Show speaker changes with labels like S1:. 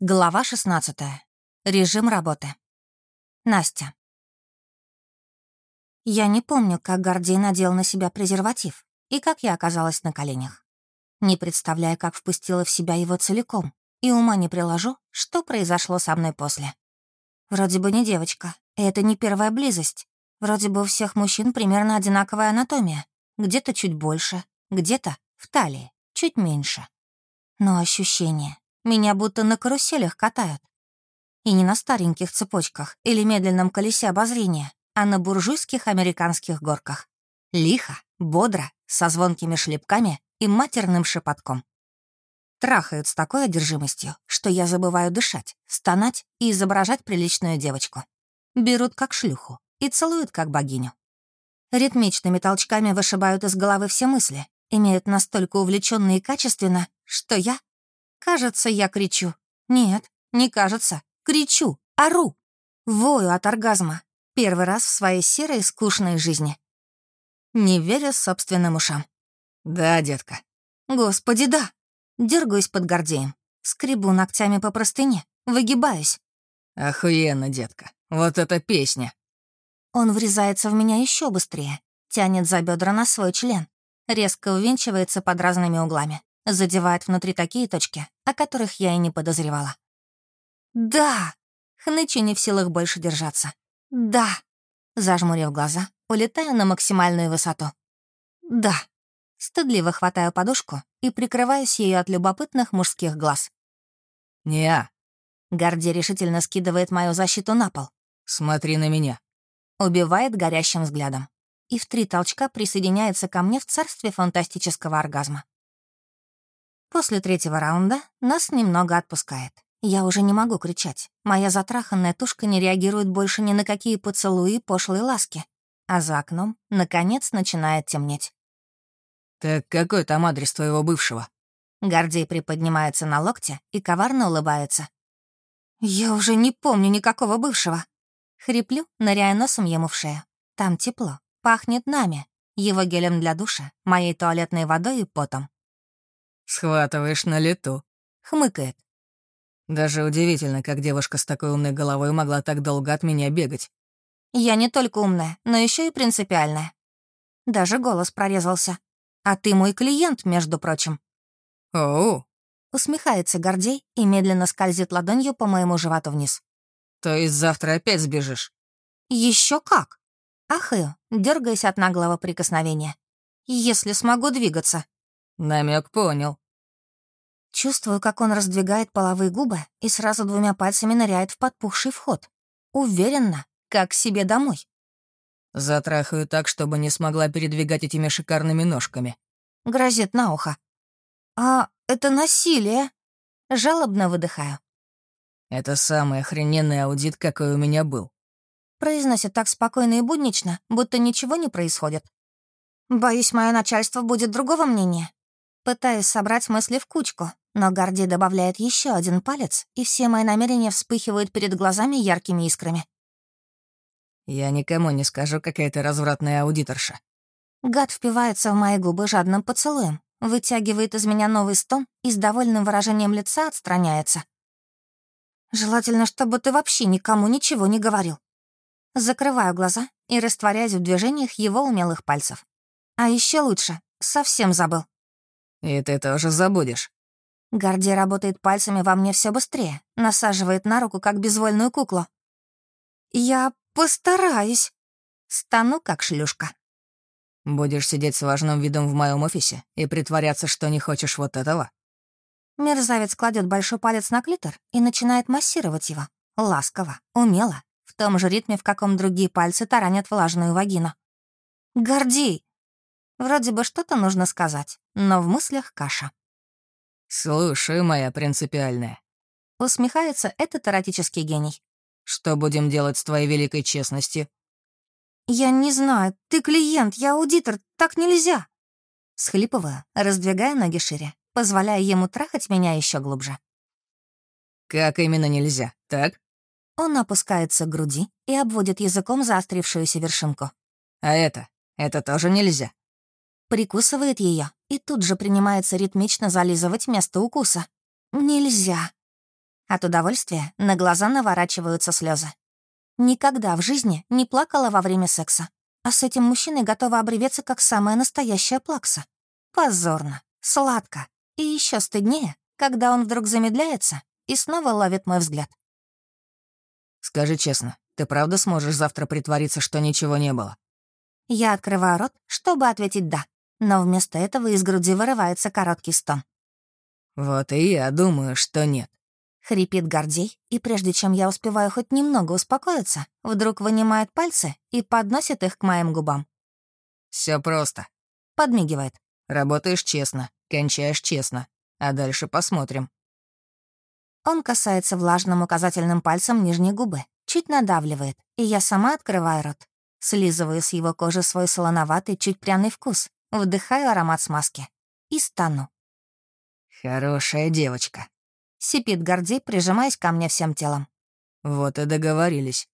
S1: Глава 16. Режим работы. Настя. Я не помню, как Гордей надел на себя презерватив и как я оказалась на коленях. Не представляя, как впустила в себя его целиком, и ума не приложу, что произошло со мной после. Вроде бы не девочка, и это не первая близость. Вроде бы у всех мужчин примерно одинаковая анатомия. Где-то чуть больше, где-то в талии, чуть меньше. Но ощущение меня будто на каруселях катают. И не на стареньких цепочках или медленном колесе обозрения, а на буржуйских американских горках. Лихо, бодро, со звонкими шлепками и матерным шепотком. Трахают с такой одержимостью, что я забываю дышать, стонать и изображать приличную девочку. Берут как шлюху и целуют как богиню. Ритмичными толчками вышибают из головы все мысли, имеют настолько увлеченно и качественно, что я Кажется, я кричу. Нет, не кажется. Кричу, ору. Вою от оргазма. Первый раз в своей серой скучной жизни. Не верю собственным ушам.
S2: Да, детка.
S1: Господи, да. Дергаюсь под гордеем. Скребу ногтями по простыне. Выгибаюсь.
S2: Охуенно, детка. Вот эта песня.
S1: Он врезается в меня еще быстрее. Тянет за бедра на свой член. Резко увенчивается под разными углами задевает внутри такие точки, о которых я и не подозревала. «Да!» Хнычу не в силах больше держаться. «Да!» Зажмурив глаза, улетаю на максимальную высоту. «Да!» Стыдливо хватаю подушку и прикрываюсь ею от любопытных мужских глаз.
S2: «Не-а!»
S1: Горди решительно скидывает мою защиту на пол.
S2: «Смотри на меня!»
S1: Убивает горящим взглядом. И в три толчка присоединяется ко мне в царстве фантастического оргазма. После третьего раунда нас немного отпускает. Я уже не могу кричать. Моя затраханная тушка не реагирует больше ни на какие поцелуи и пошлые ласки. А за окном, наконец, начинает темнеть.
S2: «Так какой там адрес твоего бывшего?»
S1: Гордей приподнимается на локте и коварно улыбается. «Я уже не помню никакого бывшего». Хриплю, ныряя носом ему в шею. Там тепло, пахнет нами, его гелем для душа, моей туалетной водой и потом.
S2: «Схватываешь на лету», —
S1: хмыкает.
S2: «Даже удивительно, как девушка с такой умной головой могла так долго от меня бегать».
S1: «Я не только умная, но еще и принципиальная». Даже голос прорезался. «А ты мой клиент, между прочим».
S2: «Оу», —
S1: усмехается Гордей и медленно скользит ладонью по моему животу вниз.
S2: «То есть завтра опять сбежишь?»
S1: Еще как!» Ахаю, дергаясь от наглого прикосновения. «Если смогу двигаться».
S2: Намек понял.
S1: Чувствую, как он раздвигает половые губы и сразу двумя пальцами ныряет в подпухший вход. Уверенно, как себе домой.
S2: Затрахаю так, чтобы не смогла передвигать этими шикарными ножками.
S1: Грозит на ухо. «А это насилие!» Жалобно выдыхаю.
S2: «Это самый охрененный аудит, какой у меня был».
S1: Произносит так спокойно и буднично, будто ничего не происходит. Боюсь, мое начальство будет другого мнения. Пытаюсь собрать мысли в кучку, но Горди добавляет еще один палец, и все мои намерения вспыхивают перед глазами яркими искрами.
S2: «Я никому не скажу, какая ты развратная аудиторша».
S1: Гад впивается в мои губы жадным поцелуем, вытягивает из меня новый стон и с довольным выражением лица отстраняется. «Желательно, чтобы ты вообще никому ничего не говорил». Закрываю глаза и растворяюсь в движениях его умелых пальцев. А еще лучше, совсем забыл.
S2: «И ты тоже забудешь».
S1: Горди работает пальцами во мне все быстрее, насаживает на руку, как безвольную куклу. «Я постараюсь». Стану, как шлюшка.
S2: «Будешь сидеть с важным видом в моем офисе и притворяться, что не хочешь вот этого?»
S1: Мерзавец кладет большой палец на клитор и начинает массировать его. Ласково, умело, в том же ритме, в каком другие пальцы таранят влажную вагину. «Гордей, Вроде бы что-то нужно сказать, но в мыслях каша.
S2: «Слушай, моя принципиальная».
S1: Усмехается этот эротический гений.
S2: «Что будем делать с твоей великой честностью?»
S1: «Я не знаю. Ты клиент, я аудитор. Так нельзя!» Схлипываю, раздвигая ноги шире, позволяя ему трахать меня еще глубже.
S2: «Как именно нельзя, так?»
S1: Он опускается к груди и обводит языком заострившуюся вершинку.
S2: «А это? Это тоже нельзя?»
S1: Прикусывает ее и тут же принимается ритмично зализывать место укуса. Нельзя. От удовольствия на глаза наворачиваются слезы. Никогда в жизни не плакала во время секса, а с этим мужчиной готова обреветься как самая настоящая плакса. Позорно, сладко и еще стыднее, когда он вдруг замедляется и снова ловит мой взгляд.
S2: «Скажи честно, ты правда сможешь завтра притвориться, что ничего не было?»
S1: Я открываю рот, чтобы ответить «да», но вместо этого из груди вырывается короткий стон.
S2: «Вот и я думаю, что нет».
S1: Хрипит Гордей, и прежде чем я успеваю хоть немного успокоиться, вдруг вынимает пальцы и подносит их к моим губам.
S2: Все просто.
S1: Подмигивает.
S2: Работаешь честно, кончаешь честно. А дальше посмотрим.
S1: Он касается влажным указательным пальцем нижней губы, чуть надавливает, и я сама открываю рот. Слизываю с его кожи свой солоноватый, чуть пряный вкус, вдыхаю аромат смазки и стану.
S2: «Хорошая девочка», —
S1: сипит Гордей, прижимаясь ко мне всем телом.
S2: «Вот и договорились.